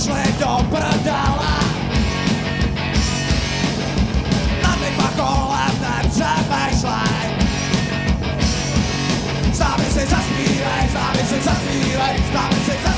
pošle do prdala Na mi pak kolem nepřemýšlej. Znamy si zaspívej, znamy si zaspívej, znamy si zaspívej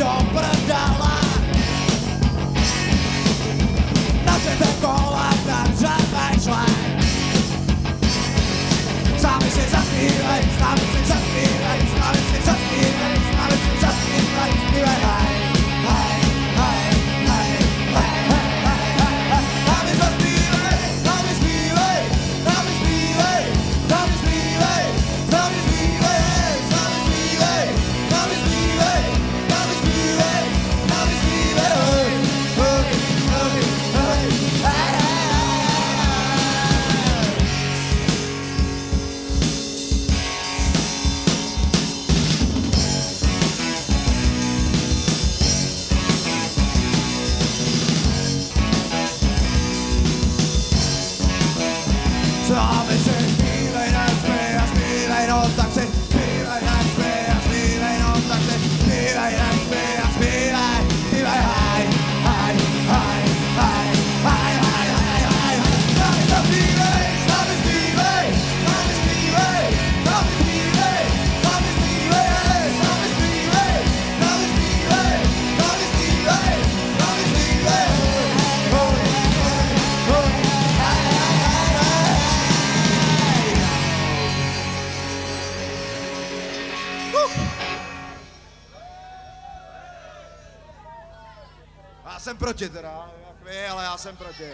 do prdala Na světe kola na šle Sami si zasnívej, sami si zasnívej promise jsem proti teda, jak vy, ale já jsem proti.